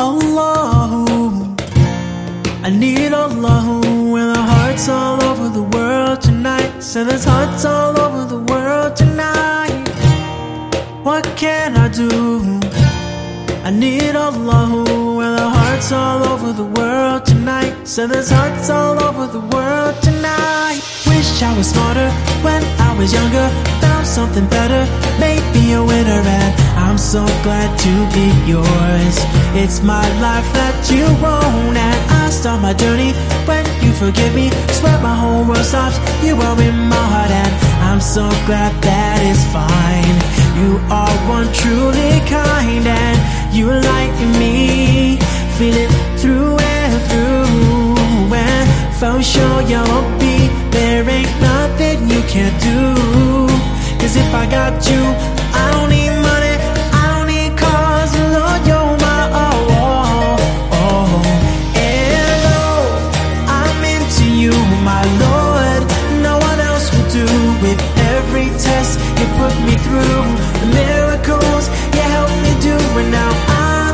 Allahu. I need Allahu and the hearts all over the world tonight. So there's hearts all over the world tonight. What can I do? I need Allahu and the hearts all over the world tonight. So there's hearts all over the world tonight. Wish I was smarter when I was younger. Found something better, made me a winner so glad to be yours. It's my life that you own, and I start my journey when you forgive me. Swear my whole world stops. You are in my heart, and I'm so glad that it's fine. You are one truly kind, and you lighten me, feel it through and through. And for sure you'll be there. Ain't nothing you can't do. With every test you put me through. The miracles you help me do, and now I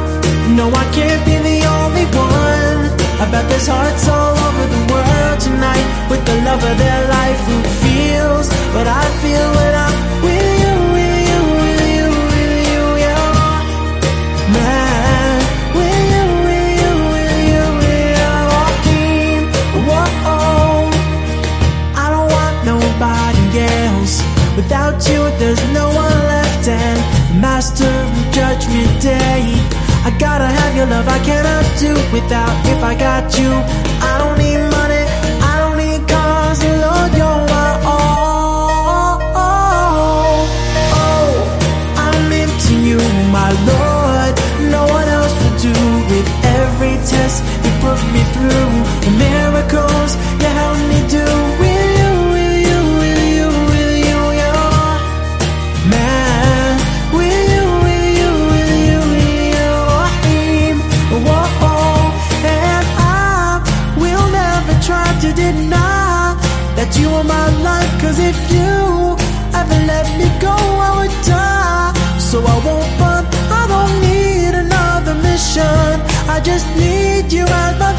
know I can't be the only one. I bet there's hearts all over the world tonight with the love of their life Without you, there's no one left. And Master of Judgment Day, I gotta have your love. I cannot do without. If I got you, I don't need money. I don't need cars. Lord, you're my all. Oh, I'm into you, my Lord. No one else will do with every test Cause if you ever let me go, I would die. So I won't run, I don't need another mission. I just need you as my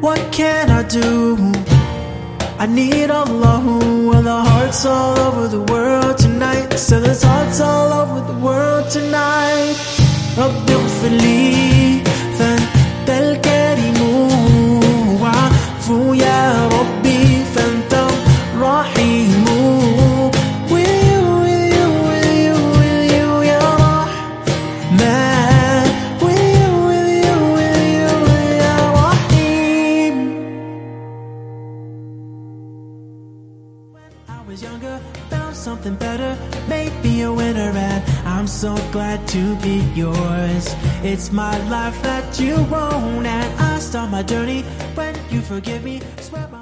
What can I do? I need Allah and the hearts all over the world tonight. So there's hearts all over the world tonight. Rabbil Fili. I was younger, found something better, made me a winner, and I'm so glad to be yours. It's my life that you own, and I start my journey when you forgive me. Swear my